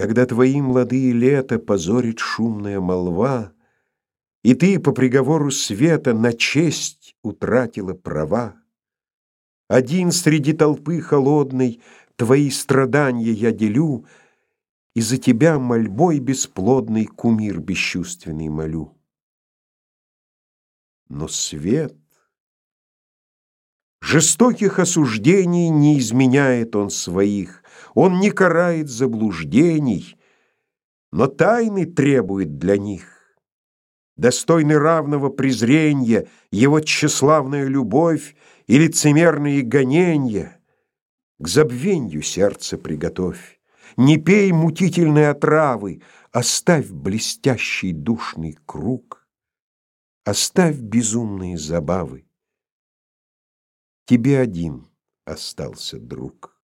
Когда твои молодые лета позорит шумная молва, И ты по приговору света на честь утратила права, Один среди толпы холодной Твои страдания я делю, И за тебя мольбой бесплодной Кумир бесчувственный молю. Но свет Жестоких осуждений не изменяет он своих, он не карает заблуждений, но тайны требует для них. Достойны равного презрения его тщеславная любовь и лицемерные гонения. К забвенью сердце приготовь, не пей мутительной отравы, оставь блестящий душный круг, оставь безумные забавы тебе один остался друг.